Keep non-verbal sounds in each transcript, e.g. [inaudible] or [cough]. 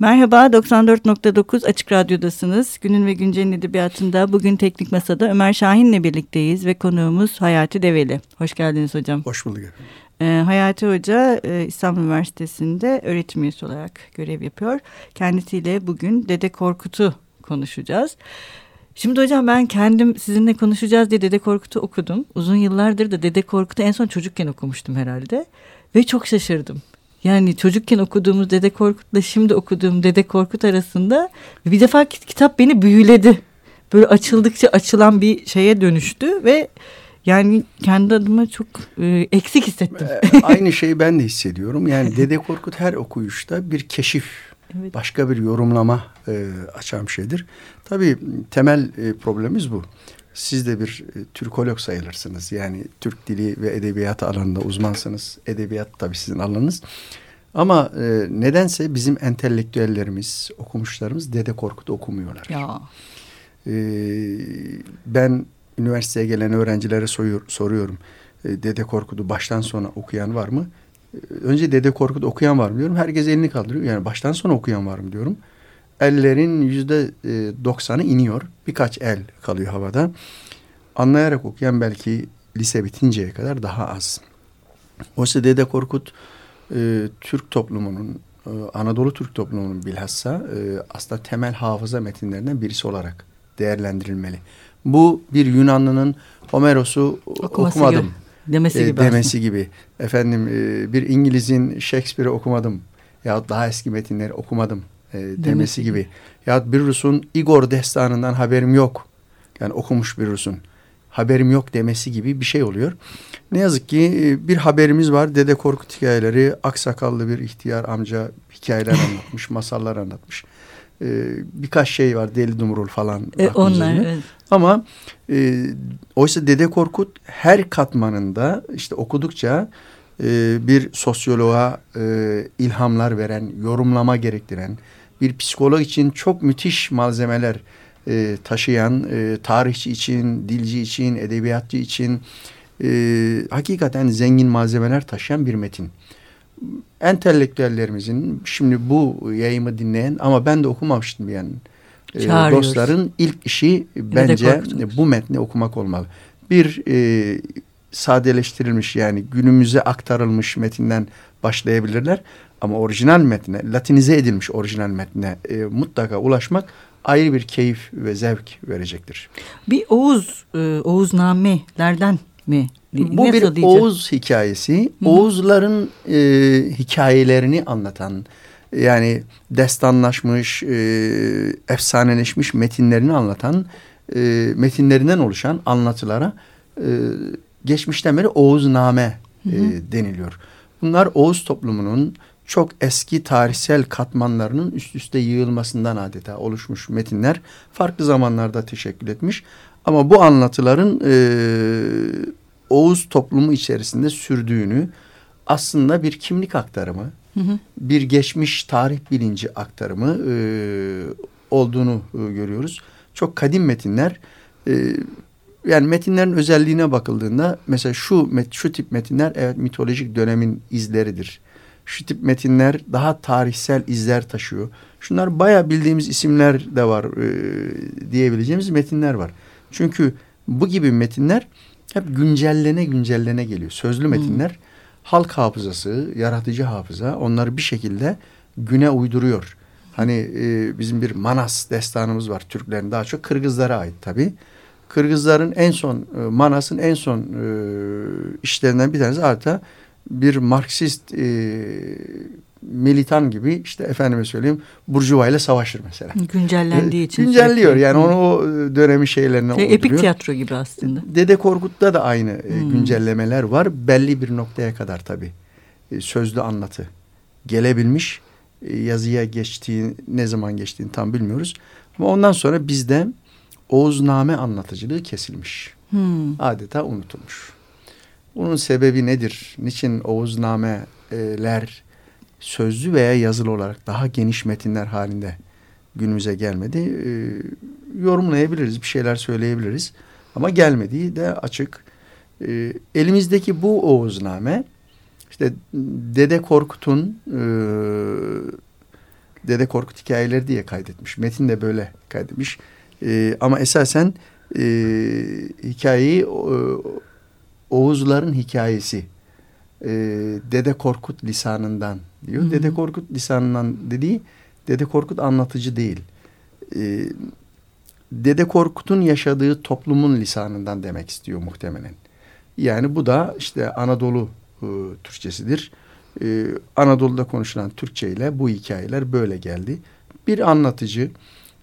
Merhaba, 94.9 Açık Radyo'dasınız. Günün ve Güncel'in edebiyatında bugün Teknik Masa'da Ömer Şahin'le birlikteyiz ve konuğumuz Hayati Develi. Hoş geldiniz hocam. Hoş bulduk efendim. Ee, Hayati Hoca e, İstanbul Üniversitesi'nde öğretim üyesi olarak görev yapıyor. Kendisiyle bugün Dede Korkut'u konuşacağız. Şimdi hocam ben kendim sizinle konuşacağız diye Dede Korkut'u okudum. Uzun yıllardır da Dede Korkut'u en son çocukken okumuştum herhalde. Ve çok şaşırdım. Yani çocukken okuduğumuz Dede Korkut'la şimdi okuduğum Dede Korkut arasında bir defa kitap beni büyüledi. Böyle açıldıkça açılan bir şeye dönüştü ve yani kendi adıma çok e, eksik hissettim. Ee, aynı şeyi ben de hissediyorum. Yani Dede Korkut her okuyuşta bir keşif, evet. başka bir yorumlama e, açan bir şeydir. Tabii temel e, problemimiz bu. Siz de bir e, Türkolog sayılırsınız. Yani Türk dili ve edebiyatı alanında uzmansınız. Edebiyat tabii sizin alanınız. Ama e, nedense bizim entelektüellerimiz, okumuşlarımız Dede Korkut'u okumuyorlar. Ya. E, ben üniversiteye gelen öğrencilere soruyor, soruyorum. E, Dede Korkut'u baştan sona okuyan var mı? E, önce Dede Korkut okuyan var mı diyorum. Herkes elini kaldırıyor. Yani baştan sona okuyan var mı diyorum. Ellerin yüzde e, doksanı iniyor. Birkaç el kalıyor havada. Anlayarak okuyan belki lise bitinceye kadar daha az. Oysa Dede Korkut e, Türk toplumunun, e, Anadolu Türk toplumunun bilhassa e, aslında temel hafıza metinlerinden birisi olarak değerlendirilmeli. Bu bir Yunanlı'nın Homeros'u Okuması okumadım gibi. demesi gibi. E, demesi gibi. Efendim e, bir İngiliz'in Shakespeare'i okumadım yahut daha eski metinleri okumadım e, demesi, gibi. Yahut bir Rus'un Igor destanından haberim yok. Yani okumuş bir Rus'un haberim yok demesi gibi bir şey oluyor. Ne yazık ki e, bir haberimiz var. Dede Korkut hikayeleri, aksakallı bir ihtiyar amca hikayeler [laughs] anlatmış, masallar anlatmış. Ee, birkaç şey var. Deli Dumrul falan. E, onlar evet. Ama e, oysa Dede Korkut her katmanında işte okudukça e, bir sosyoloğa e, ilhamlar veren, yorumlama gerektiren, bir psikolog için çok müthiş malzemeler e, taşıyan, e, tarihçi için, dilci için, edebiyatçı için e, hakikaten zengin malzemeler taşıyan bir metin. Entelektüellerimizin şimdi bu yayımı dinleyen ama ben de okumamıştım yani. E, dostların ilk işi bence bu metni okumak olmalı. Bir e, sadeleştirilmiş yani günümüze aktarılmış metinden başlayabilirler. Ama orijinal metne, latinize edilmiş orijinal metne e, mutlaka ulaşmak ayrı bir keyif ve zevk verecektir. Bir Oğuz, e, Oğuznamelerden mi? Bu Nasıl bir diyeceğim? Oğuz hikayesi. Hı. Oğuzların e, hikayelerini anlatan, yani destanlaşmış, e, efsaneleşmiş metinlerini anlatan, e, metinlerinden oluşan anlatılara e, geçmişten beri Oğuzname e, deniliyor. Bunlar Oğuz toplumunun çok eski tarihsel katmanlarının üst üste yığılmasından adeta oluşmuş metinler farklı zamanlarda teşekkül etmiş. Ama bu anlatıların e, Oğuz toplumu içerisinde sürdüğünü aslında bir kimlik aktarımı, hı hı. bir geçmiş tarih bilinci aktarımı e, olduğunu e, görüyoruz. Çok kadim metinler. E, yani metinlerin özelliğine bakıldığında mesela şu şu tip metinler evet mitolojik dönemin izleridir şu tip metinler daha tarihsel izler taşıyor. Şunlar baya bildiğimiz isimler de var e, diyebileceğimiz metinler var. Çünkü bu gibi metinler hep güncellene güncellene geliyor. Sözlü hmm. metinler hmm. halk hafızası, yaratıcı hafıza onları bir şekilde güne uyduruyor. Hani e, bizim bir Manas destanımız var Türklerin daha çok Kırgızlara ait tabii. Kırgızların en son e, Manas'ın en son e, işlerinden bir tanesi artık bir Marksist e, militan gibi işte efendime söyleyeyim Burjuva ile savaşır mesela. Güncellendiği için. Güncelliyor sürekli. yani onu o dönemi şeylerine şey, Epik tiyatro gibi aslında. Dede Korkut'ta da aynı e, hmm. güncellemeler var. Belli bir noktaya kadar tabii. E, sözlü anlatı gelebilmiş. E, yazıya geçtiği ne zaman geçtiğini tam bilmiyoruz. Ama ondan sonra bizde Oğuzname anlatıcılığı kesilmiş. Hmm. Adeta unutulmuş. Bunun sebebi nedir? Niçin Oğuznameler sözlü veya yazılı olarak daha geniş metinler halinde günümüze gelmedi? E, yorumlayabiliriz, bir şeyler söyleyebiliriz. Ama gelmediği de açık. E, elimizdeki bu Oğuzname işte Dede Korkut'un e, Dede Korkut hikayeleri diye kaydetmiş. Metin de böyle kaydetmiş. E, ama esasen e, hikayeyi e, Oğuzların hikayesi e, Dede Korkut lisanından diyor. Hı hı. Dede Korkut lisanından dediği Dede Korkut anlatıcı değil. E, Dede Korkut'un yaşadığı toplumun lisanından demek istiyor muhtemelen. Yani bu da işte Anadolu e, Türkçesidir. E, Anadolu'da konuşulan Türkçe ile bu hikayeler böyle geldi. Bir anlatıcı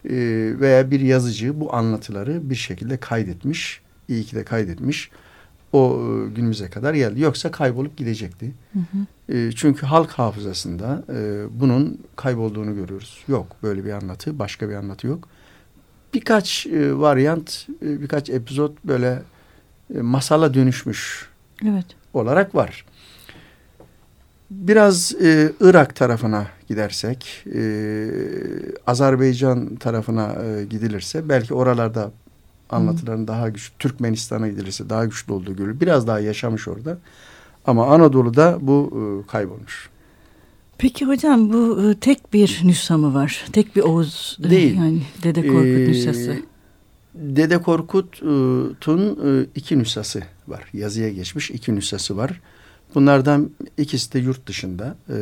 e, veya bir yazıcı bu anlatıları bir şekilde kaydetmiş. İyi ki de kaydetmiş. O e, günümüze kadar geldi. Yoksa kaybolup gidecekti. Hı hı. E, çünkü halk hafızasında e, bunun kaybolduğunu görüyoruz. Yok böyle bir anlatı, başka bir anlatı yok. Birkaç e, varyant, e, birkaç epizod böyle e, masala dönüşmüş evet. olarak var. Biraz e, Irak tarafına gidersek, e, Azerbaycan tarafına e, gidilirse belki oralarda anlatıların Hı. daha güçlü, Türkmenistan'a gidilirse daha güçlü olduğu görülür. Biraz daha yaşamış orada. Ama Anadolu'da bu e, kaybolmuş. Peki hocam bu e, tek bir nüsha mı var? Tek bir Oğuz e, Değil. yani Dede Korkut ee, nüshası. Dede Korkut'un e, iki nüshası var. Yazıya geçmiş iki nüshası var. Bunlardan ikisi de yurt dışında. E,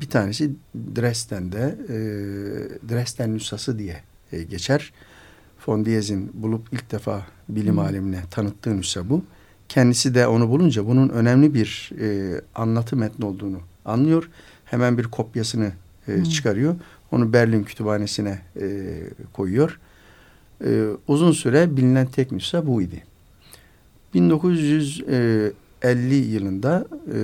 bir tanesi Dresden'de e, Dresden nüshası diye geçer. Von Diez'in bulup ilk defa bilim alemine tanıttığı nüsha bu. Kendisi de onu bulunca bunun önemli bir anlatı metni olduğunu anlıyor. Hemen bir kopyasını hmm. çıkarıyor. Onu Berlin Kütüphanesi'ne koyuyor e, uzun süre bilinen tek nüsha buydu. 1950 yılında e,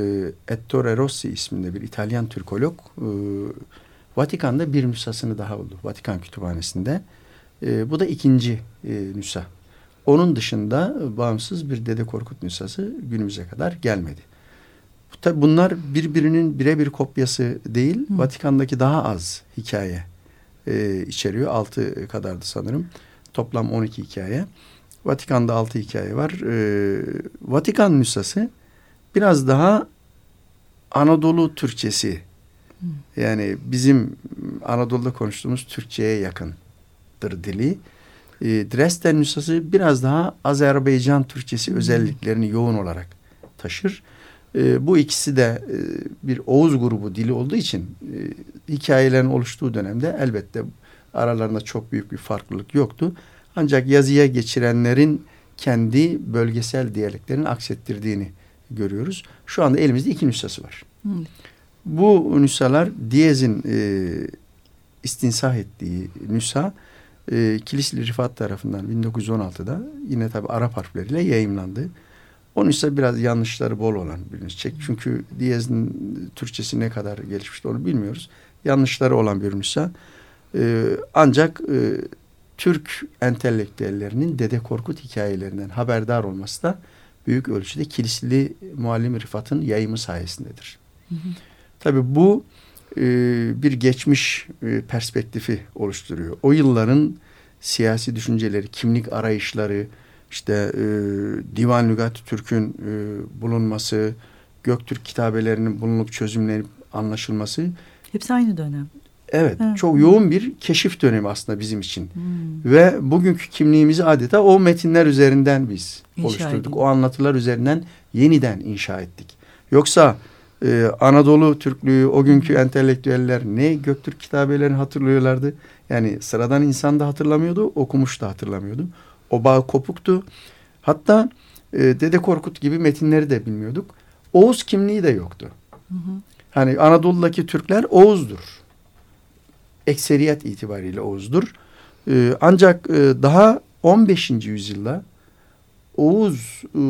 Ettore Rossi isminde bir İtalyan Türkolog e, Vatikan'da bir nüshasını daha buldu. Vatikan Kütüphanesi'nde. E, bu da ikinci e, nüsha. Onun dışında bağımsız bir Dede Korkut nüshası günümüze kadar gelmedi. Tabi bunlar birbirinin birebir kopyası değil. Hı. Vatikan'daki daha az hikaye e, içeriyor. Altı kadardı sanırım. Toplam 12 hikaye. Vatikan'da 6 hikaye var. Ee, Vatikan nüshası biraz daha Anadolu Türkçesi. Yani bizim Anadolu'da konuştuğumuz Türkçe'ye yakındır dili. Ee, Dresden nüshası biraz daha Azerbaycan Türkçesi özelliklerini yoğun olarak taşır. Ee, bu ikisi de e, bir Oğuz grubu dili olduğu için e, hikayelerin oluştuğu dönemde elbette Aralarında çok büyük bir farklılık yoktu. Ancak yazıya geçirenlerin kendi bölgesel diyaleklerini aksettirdiğini görüyoruz. Şu anda elimizde iki nüshası var. Hı. Bu nüshalar Diyez'in e, istinsah ettiği nüsha e, Kilisli Rifat tarafından 1916'da yine tabi Arap harfleriyle yayımlandı. O nüsha biraz yanlışları bol olan bir nüsha. Çünkü Diyez'in Türkçesi ne kadar gelişmişti onu bilmiyoruz. Yanlışları olan bir nüsha. E, ancak e, Türk entelektüellerinin Dede Korkut hikayelerinden haberdar olması da büyük ölçüde Kilisli Muallim Rıfat'ın yayımı sayesindedir. Hı hı. Tabii bu bir geçmiş e, perspektifi oluşturuyor. O yılların siyasi düşünceleri, kimlik arayışları, işte e, Divan Lügat Türk'ün e, bulunması, Göktürk kitabelerinin bulunup çözümlenip anlaşılması. Hepsi aynı dönem. Evet, evet, çok yoğun bir keşif dönemi aslında bizim için. Hmm. Ve bugünkü kimliğimizi adeta o metinler üzerinden biz inşa oluşturduk. Edin. O anlatılar üzerinden yeniden inşa ettik. Yoksa e, Anadolu Türklüğü, o günkü entelektüeller ne Göktürk kitabelerini hatırlıyorlardı. Yani sıradan insan da hatırlamıyordu, okumuş da hatırlamıyordu. O bağ kopuktu. Hatta e, Dede Korkut gibi metinleri de bilmiyorduk. Oğuz kimliği de yoktu. Hı hı. Hani Anadolu'daki Türkler Oğuz'dur ekseriyet itibariyle Oğuz'dur. E, ancak e, daha 15. yüzyılda Oğuz e,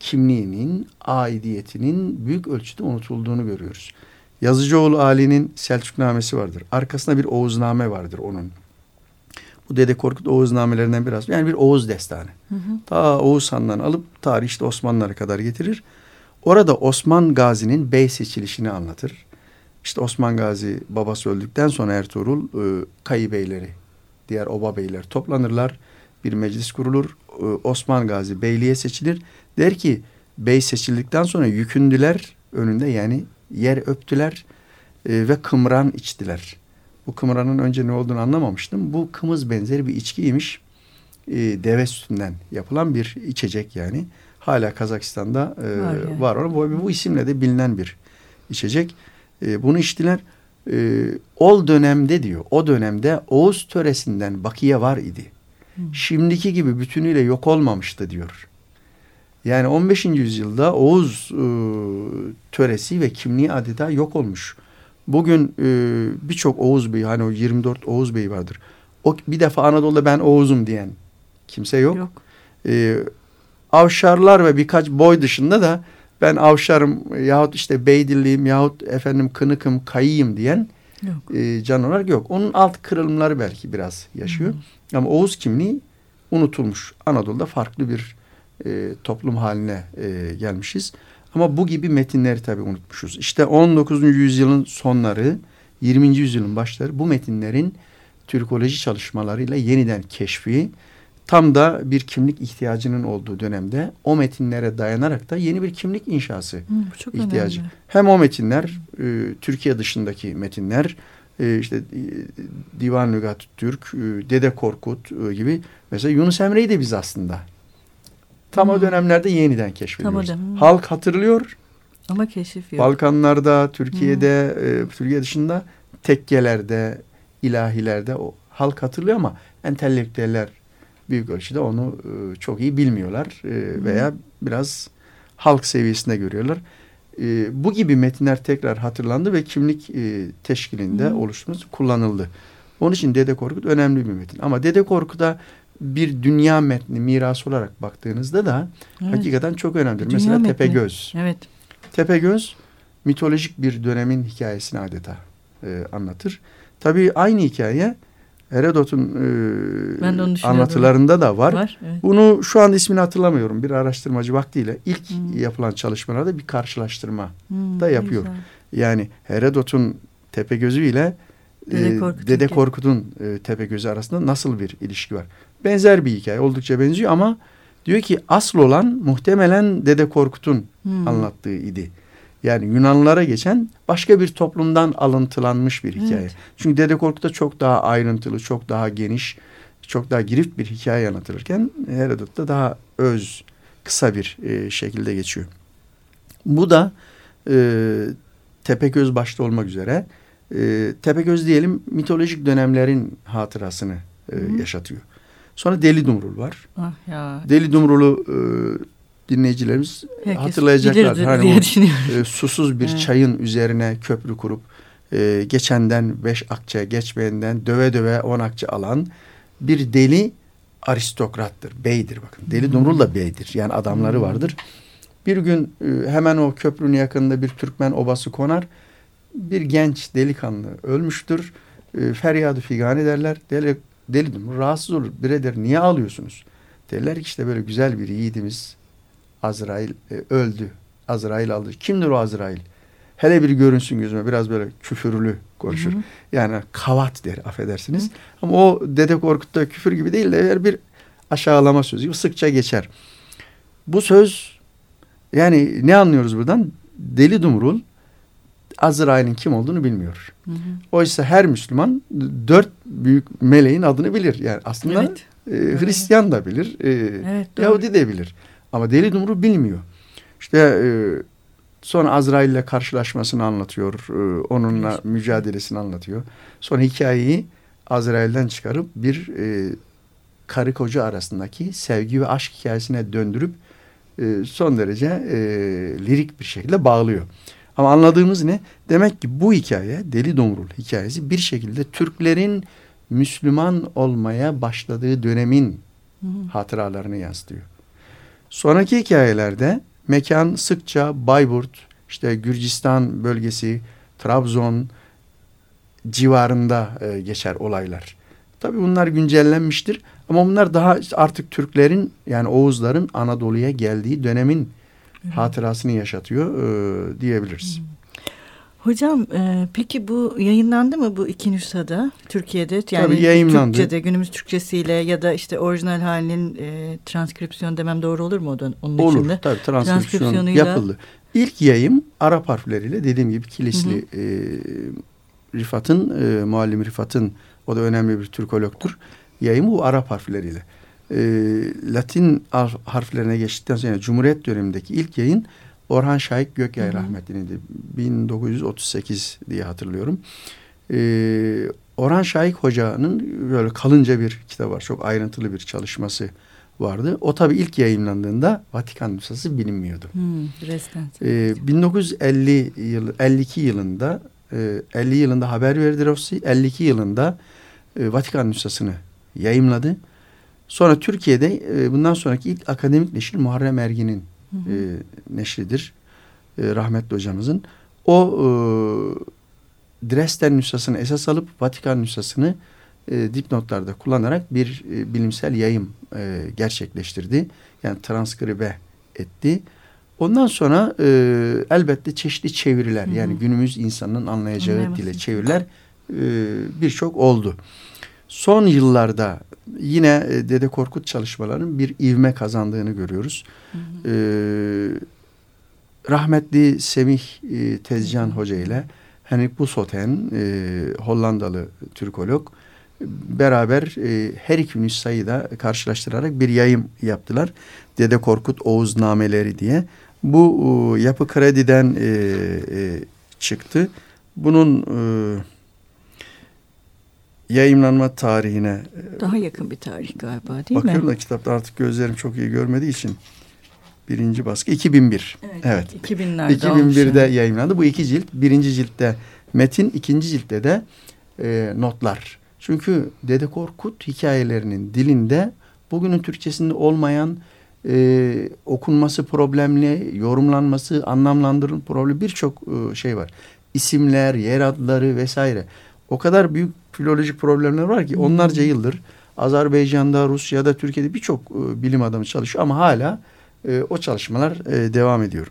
kimliğinin, aidiyetinin büyük ölçüde unutulduğunu görüyoruz. Yazıcıoğlu Ali'nin Selçuknamesi vardır. Arkasında bir Oğuzname vardır onun. Bu Dede Korkut Oğuznamelerinden biraz. Yani bir Oğuz destanı. Hı hı. Ta Oğuz Han'dan alıp tarih işte Osmanlılara kadar getirir. Orada Osman Gazi'nin bey seçilişini anlatır. İşte Osman Gazi babası öldükten sonra Ertuğrul e, kayı beyleri, diğer oba beyler toplanırlar. Bir meclis kurulur. E, Osman Gazi beyliğe seçilir. Der ki bey seçildikten sonra yükündüler önünde yani yer öptüler e, ve kımran içtiler. Bu kımranın önce ne olduğunu anlamamıştım. Bu kımız benzeri bir içkiymiş. E, deve sütünden yapılan bir içecek yani. Hala Kazakistan'da e, var, yani. var. Bu, bu isimle de bilinen bir içecek. Bunu içtiler. E, o dönemde diyor, o dönemde Oğuz töresinden bakiye var idi. Hmm. Şimdiki gibi bütünüyle yok olmamıştı diyor. Yani 15. yüzyılda Oğuz e, töresi ve kimliği adeta yok olmuş. Bugün e, birçok Oğuz Bey hani o 24 Oğuz Bey vardır. O bir defa Anadolu'da ben Oğuz'um diyen kimse yok. yok. E, avşarlar ve birkaç boy dışında da ben avşarım yahut işte beydilliyim yahut efendim kınıkım kayıyım diyen yok. E, can olarak yok. Onun alt kırılımları belki biraz yaşıyor. Hı. Ama Oğuz kimliği unutulmuş. Anadolu'da farklı bir e, toplum haline e, gelmişiz. Ama bu gibi metinleri tabii unutmuşuz. İşte 19. yüzyılın sonları, 20. yüzyılın başları bu metinlerin Türkoloji çalışmalarıyla yeniden keşfi, tam da bir kimlik ihtiyacının olduğu dönemde o metinlere dayanarak da yeni bir kimlik inşası Hı, ihtiyacı. Önemli. Hem o metinler, e, Türkiye dışındaki metinler, e, işte e, Divan Lügat Türk, e, Dede Korkut e, gibi mesela Yunus Emre'yi de biz aslında Tam hmm. o dönemlerde yeniden keşfediyoruz. Tam Halk hatırlıyor. Ama keşif yok. Balkanlarda, Türkiye'de, e, Türkiye dışında tekkelerde, ilahilerde o halk hatırlıyor ama entelektüeller büyük ölçüde onu e, çok iyi bilmiyorlar e, veya biraz halk seviyesinde görüyorlar. E, bu gibi metinler tekrar hatırlandı ve kimlik e, teşkilinde oluşturulması kullanıldı. Onun için Dede Korkut önemli bir metin. Ama Dede Korkut'a bir dünya metni miras olarak baktığınızda da evet. hakikaten çok önemlidir. Dünya Mesela metni. Tepegöz. Evet. Tepegöz mitolojik bir dönemin hikayesini adeta e, anlatır. Tabii aynı hikaye Herodot'un e, anlatılarında da var. var evet. Bunu şu an ismini hatırlamıyorum. Bir araştırmacı vaktiyle ilk hmm. yapılan çalışmalarda bir karşılaştırma hmm, da yapıyor. Güzel. Yani Herodot'un Tepegözü ile Dede, Korkut Dede Korkut'un e, Tepegözü arasında nasıl bir ilişki var? benzer bir hikaye. Oldukça benziyor ama diyor ki asıl olan muhtemelen Dede Korkut'un hmm. anlattığı idi. Yani Yunanlılara geçen başka bir toplumdan alıntılanmış bir hikaye. Evet. Çünkü Dede Korkut'ta çok daha ayrıntılı, çok daha geniş, çok daha girift bir hikaye anlatılırken Herodot'ta daha öz, kısa bir e, şekilde geçiyor. Bu da e, Tepegöz başta olmak üzere e, Tepegöz diyelim mitolojik dönemlerin hatırasını e, yaşatıyor. Sonra Deli Dumrul var. Ah ya. Deli Dumrul'u e, dinleyicilerimiz Herkes hatırlayacaklar. Hani diye o, e, susuz bir evet. çayın üzerine köprü kurup e, geçenden beş akçe, geçmeyenden döve döve on akçe alan bir deli aristokrattır, beydir bakın. Deli hmm. Dumrul da beydir. Yani adamları hmm. vardır. Bir gün e, hemen o köprünün yakınında bir Türkmen obası konar. Bir genç delikanlı ölmüştür. E, feryadı figan ederler. Deli Deli rahatsız olur. Biredir niye ağlıyorsunuz? Derler ki işte böyle güzel bir yiğidimiz Azrail e, öldü. Azrail aldı. Kimdir o Azrail? Hele bir görünsün gözüme biraz böyle küfürlü konuşur. Hı hı. Yani kavat der affedersiniz. Hı. Ama o Dede Korkut'ta küfür gibi değil de bir aşağılama sözü gibi sıkça geçer. Bu söz yani ne anlıyoruz buradan? Deli Dumrul Azrail'in kim olduğunu bilmiyor. Hı hı. Oysa her Müslüman dört büyük meleğin adını bilir. Yani aslında evet. e, Hristiyan da bilir, e, evet, Yahudi de bilir. Ama deli dumru bilmiyor. İşte e, sonra Azrail ile karşılaşmasını anlatıyor, e, onunla evet. mücadelesini anlatıyor. Sonra hikayeyi Azrail'den çıkarıp bir e, karı koca arasındaki sevgi ve aşk hikayesine döndürüp e, son derece e, lirik bir şekilde bağlıyor. Ama anladığımız ne? Demek ki bu hikaye Deli Domrul hikayesi bir şekilde Türklerin Müslüman olmaya başladığı dönemin hı hatıralarını yansıtıyor. Sonraki hikayelerde mekan sıkça Bayburt, işte Gürcistan bölgesi, Trabzon civarında e, geçer olaylar. Tabii bunlar güncellenmiştir ama bunlar daha artık Türklerin yani Oğuzların Anadolu'ya geldiği dönemin hatırasını yaşatıyor e, diyebiliriz. Hocam e, peki bu yayınlandı mı bu iki nüshada Türkiye'de? Yani Tabii yayınlandı. Türkçe'de günümüz Türkçesiyle ya da işte orijinal halinin e, transkripsiyon demem doğru olur mu o da, onun olur, içinde? Olur tabii transkripsiyon yapıldı. İlk yayım Arap harfleriyle dediğim gibi kilisli e, Rifat'ın, e, Muallim Rifat'ın o da önemli bir Türkologtur. Yayımı bu Arap harfleriyle. E, Latin harflerine geçtikten sonra yani Cumhuriyet dönemindeki ilk yayın Orhan Şahik Gökyay rahmetliydi. 1938 diye hatırlıyorum. E, Orhan Şahik Hoca'nın böyle kalınca bir kitap var. Çok ayrıntılı bir çalışması vardı. O tabii ilk yayınlandığında Vatikan nüshası bilinmiyordu. Hmm, ee, 1950 yıl 52 yılında e, 50 yılında haber verdi Rossi. 52 yılında e, Vatikan nüshasını yayımladı. Sonra Türkiye'de e, bundan sonraki ilk akademik neşir Muharrem Ergin'in e, neşridir. E, rahmetli hocamızın. O e, Dresden nüshasını esas alıp Vatikan nüshasını e, dipnotlarda kullanarak bir e, bilimsel yayım e, gerçekleştirdi. Yani transkribe etti. Ondan sonra e, elbette çeşitli çeviriler hı hı. yani günümüz insanının anlayacağı dile çeviriler e, birçok oldu. Son yıllarda yine e, Dede Korkut çalışmalarının bir ivme kazandığını görüyoruz. Hı hı. E, rahmetli Semih e, Tezcan Hoca ile Henrik Busoten e, Hollandalı Türkolog beraber e, her iki nüshayı da karşılaştırarak bir yayım yaptılar. Dede Korkut Oğuz Nameleri diye. Bu e, yapı krediden e, e, çıktı. Bunun e, yayınlanma tarihine e, daha yakın bir tarih galiba değil bakıyorum mi? Bakıyorum da kitapta artık gözlerim çok iyi görmediği için birinci baskı 2001. Evet. evet. 2000'lerde 2001'de yayınlandı. Bu iki cilt. Birinci ciltte metin, ikinci ciltte de e, notlar. Çünkü Dede Korkut hikayelerinin dilinde bugünün Türkçesinde olmayan e, okunması problemli, yorumlanması, anlamlandırın problemi birçok e, şey var. İsimler, yer adları vesaire. O kadar büyük filolojik problemler var ki onlarca yıldır Azerbaycan'da, Rusya'da, Türkiye'de birçok e, bilim adamı çalışıyor ama hala e, o çalışmalar e, devam ediyor.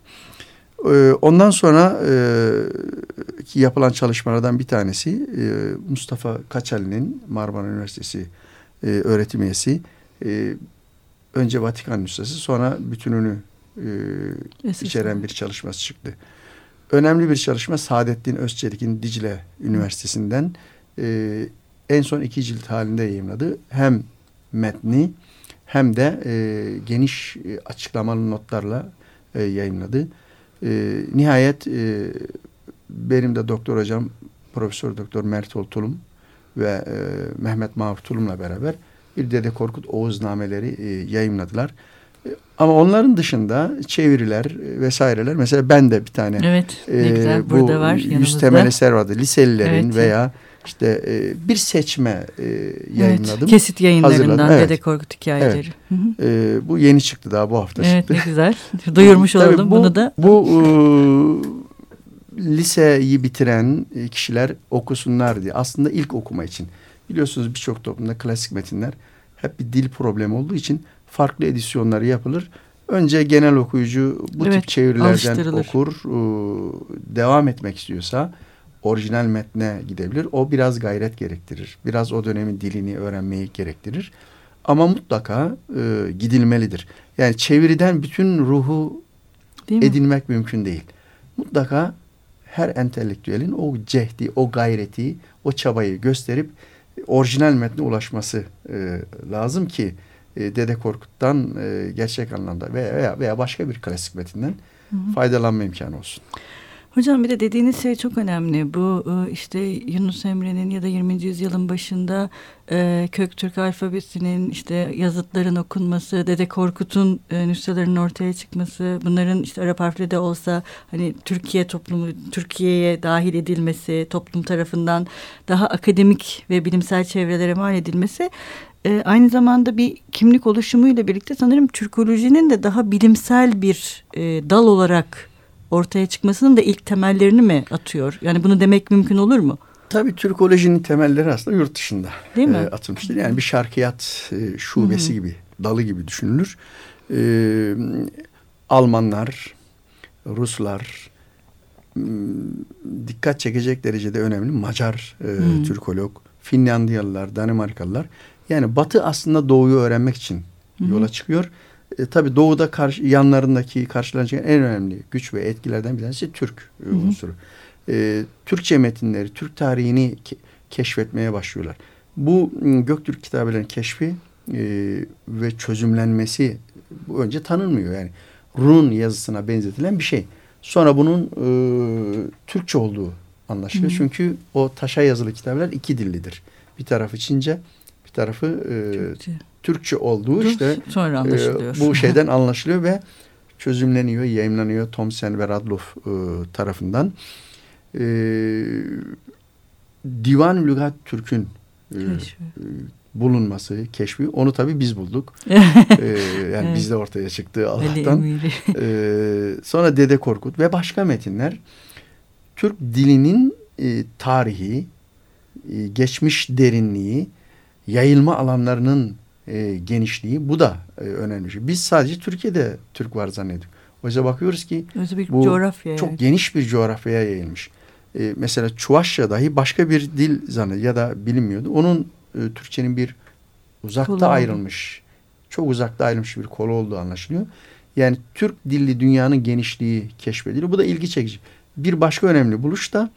E, ondan sonra e, ki yapılan çalışmalardan bir tanesi e, Mustafa Kaçali'nin Marmara Üniversitesi e, öğretim üyesi. E, önce Vatikan Nüshası sonra bütününü e, içeren bir çalışması çıktı. Önemli bir çalışma Saadettin Özçelik'in Dicle Üniversitesi'nden e, en son iki cilt halinde yayınladı. Hem metni hem de e, geniş e, açıklamalı notlarla e, yayınladı. E, nihayet e, benim de doktor hocam Profesör Doktor Mert Tulum ve e, Mehmet Mahmut Tulum'la beraber bir Dede Korkut Oğuz nameleri e, yayınladılar. E, ama onların dışında çeviriler e, vesaireler mesela ben de bir tane evet, ne güzel, burada var yüz temel eser vardı. Liselilerin evet. veya işte e, bir seçme e, yayınladım. Evet, kesit yayınlarından evet. Dede Korkut hikayeleri. Evet. Hı hı. E, bu yeni çıktı daha bu hafta evet, çıktı. Evet ne güzel. [laughs] [laughs] Duyurmuş oldum bu, bunu da. Bu e, liseyi bitiren kişiler okusunlar diye. Aslında ilk okuma için. Biliyorsunuz birçok toplumda klasik metinler hep bir dil problemi olduğu için farklı edisyonları yapılır. Önce genel okuyucu bu evet, tip çevirilerden okur. E, devam etmek istiyorsa orijinal metne gidebilir. O biraz gayret gerektirir. Biraz o dönemin dilini öğrenmeyi gerektirir. Ama mutlaka e, gidilmelidir. Yani çeviriden bütün ruhu edinmek mümkün değil. Mutlaka her entelektüelin o cehdi, o gayreti, o çabayı gösterip orijinal metne ulaşması e, lazım ki e, Dede Korkut'tan e, gerçek anlamda veya veya başka bir klasik metinden faydalanma imkanı olsun. Hocam bir de dediğiniz şey çok önemli. Bu e, işte Yunus Emre'nin ya da 20. yüzyılın başında e, Köktürk alfabesinin işte yazıtların okunması, Dede Korkut'un e, nüshalarının ortaya çıkması, bunların işte Arap harfleri de olsa hani Türkiye toplumu, Türkiye'ye dahil edilmesi, toplum tarafından daha akademik ve bilimsel çevrelere mal edilmesi e, aynı zamanda bir kimlik oluşumuyla birlikte sanırım Türkolojinin de daha bilimsel bir dal olarak ortaya çıkmasının da ilk temellerini mi atıyor? Yani bunu demek mümkün olur mu? Tabii Türkolojinin temelleri aslında yurt dışında Değil mi? E, atılmıştır. Yani bir şarkiyat e, şubesi Hı-hı. gibi, dalı gibi düşünülür. E, Almanlar, Ruslar, dikkat çekecek derecede önemli Macar e, Türkolog, Finlandiyalılar, Danimarkalılar. Yani Batı aslında Doğu'yu öğrenmek için Hı-hı. yola çıkıyor. E, tabii doğuda karşı, yanlarındaki karşılanacak en önemli güç ve etkilerden bir tanesi Türk e, unsuru. e, Türkçe metinleri, Türk tarihini ke keşfetmeye başlıyorlar. Bu Göktürk kitabelerinin keşfi e, ve çözümlenmesi bu önce tanınmıyor. Yani Run yazısına benzetilen bir şey. Sonra bunun e, Türkçe olduğu anlaşılıyor. Hı. Çünkü o taşa yazılı kitaplar iki dillidir. Bir tarafı Çince, bir tarafı e, Türkçe. Türkçe olduğu işte sonra anlaşılıyor. E, bu şeyden [laughs] anlaşılıyor ve çözümleniyor, yayınlanıyor Thomson ve Radloff e, tarafından. E, Divan Lügat Türk'ün e, bulunması, keşfi onu tabii biz bulduk. ee, [laughs] yani evet. bizde ortaya çıktı Allah'tan. ee, [laughs] sonra Dede Korkut ve başka metinler Türk dilinin e, tarihi, e, geçmiş derinliği, yayılma alanlarının e, genişliği bu da e, önemli şey. Biz sadece Türkiye'de Türk var zannediyoruz. Oysa bakıyoruz ki bu coğrafya çok yani. geniş bir coğrafyaya yayılmış. E, mesela Çuvaşça dahi başka bir dil zannediyor ya da bilinmiyordu. Onun e, Türkçenin bir uzakta kolu ayrılmış, çok uzakta ayrılmış bir kolu olduğu anlaşılıyor. Yani Türk dilli dünyanın genişliği keşfediliyor. Bu da ilgi çekici. Bir başka önemli buluş da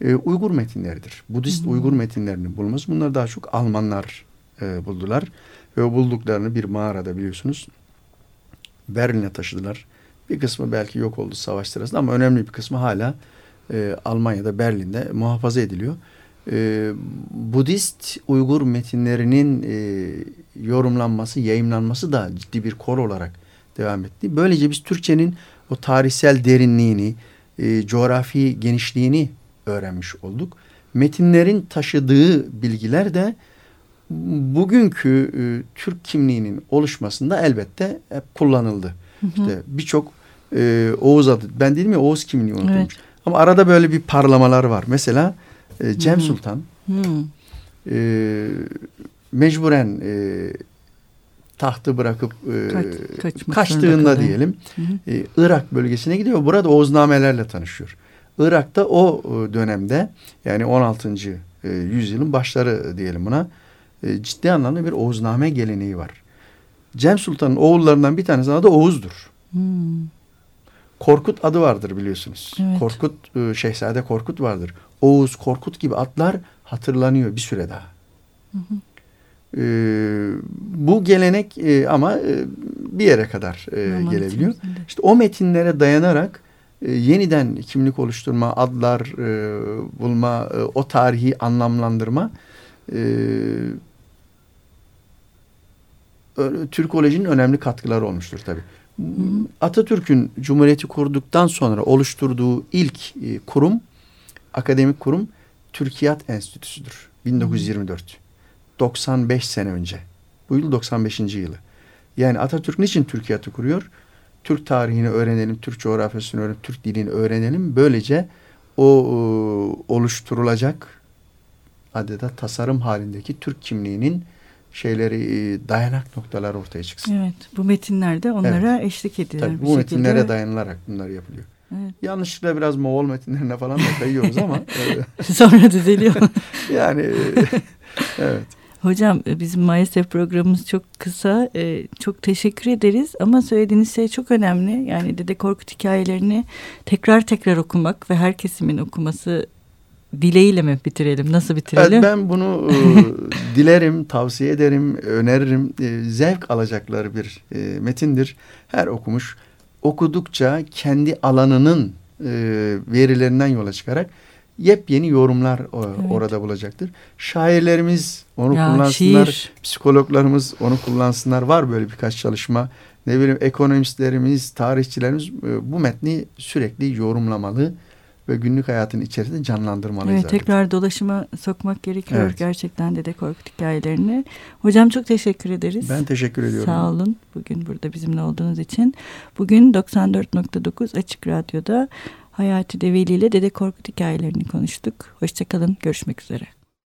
e, Uygur metinleridir. Budist hı hı. Uygur metinlerini bulması. Bunlar daha çok Almanlar e, buldular. Ve bulduklarını bir mağarada biliyorsunuz Berlin'e taşıdılar. Bir kısmı belki yok oldu savaş sırasında ama önemli bir kısmı hala e, Almanya'da Berlin'de muhafaza ediliyor e, Budist Uygur metinlerinin e, yorumlanması, yayımlanması da ciddi bir kor olarak devam etti. Böylece biz Türkçenin o tarihsel derinliğini, e, coğrafi genişliğini öğrenmiş olduk. Metinlerin taşıdığı bilgiler de bugünkü e, Türk kimliğinin oluşmasında elbette hep kullanıldı. Hı hı. İşte birçok e, Oğuz adı, ben dedim ya Oğuz kimliği unutulmuş. Evet. Ama arada böyle bir parlamalar var. Mesela e, Cem hmm. Sultan hmm. E, mecburen e, tahtı bırakıp e, kaçtığında diyelim e, Irak bölgesine gidiyor. Burada Oğuznamelerle tanışıyor. Irak'ta o e, dönemde yani 16. E, yüzyılın başları diyelim buna e, ciddi anlamda bir Oğuzname geleneği var. Cem Sultan'ın oğullarından bir tanesi adı Oğuz'dur. Hmm. Korkut adı vardır biliyorsunuz. Evet. Korkut, Şehzade Korkut vardır. Oğuz, Korkut gibi atlar hatırlanıyor bir süre daha. Hı hı. Ee, bu gelenek e, ama e, bir yere kadar e, gelebiliyor. İşte o metinlere dayanarak e, yeniden kimlik oluşturma, adlar e, bulma, e, o tarihi anlamlandırma e, Türkolojinin önemli katkıları olmuştur tabii. Atatürk'ün Cumhuriyeti kurduktan sonra oluşturduğu ilk e, kurum akademik kurum Türkiyat Enstitüsü'dür. 1924. 95 sene önce. Bu yıl 95. yılı. Yani Atatürk niçin Türkiyat'ı kuruyor? Türk tarihini öğrenelim, Türk coğrafyasını öğrenelim, Türk dilini öğrenelim. Böylece o e, oluşturulacak adeta tasarım halindeki Türk kimliğinin şeyleri e, dayanak noktalar ortaya çıksın. Evet, bu metinlerde onlara evet. eşlik edilir. Tabii, bu metinlere şekilde... dayanılarak bunlar yapılıyor. Evet. Yanlışlıkla biraz Moğol metinlerine falan da kayıyoruz ama. [laughs] Sonra düzeliyor. [laughs] yani [laughs] evet. Hocam e, bizim maalesef programımız çok kısa. Ee, çok teşekkür ederiz ama söylediğiniz şey çok önemli. Yani Dede Korkut hikayelerini tekrar tekrar okumak ve her kesimin okuması dileğiyle mi bitirelim? Nasıl bitirelim? Evet, ben bunu e, [laughs] dilerim, tavsiye ederim, öneririm. E, zevk alacakları bir e, metindir. Her okumuş okudukça kendi alanının e, verilerinden yola çıkarak yepyeni yorumlar o, evet. orada bulacaktır. Şairlerimiz onu ya, kullansınlar, şiir. psikologlarımız onu kullansınlar. Var böyle birkaç çalışma. Ne bileyim ekonomistlerimiz, tarihçilerimiz e, bu metni sürekli yorumlamalı ve günlük hayatın içerisinde canlandırmalıyız. Evet, tekrar dolaşıma sokmak gerekiyor evet. gerçekten Dede Korkut hikayelerini. Hocam çok teşekkür ederiz. Ben teşekkür ediyorum. Sağ olun bugün burada bizimle olduğunuz için. Bugün 94.9 Açık Radyo'da Hayati Develi ile Dede Korkut hikayelerini konuştuk. Hoşçakalın, görüşmek üzere.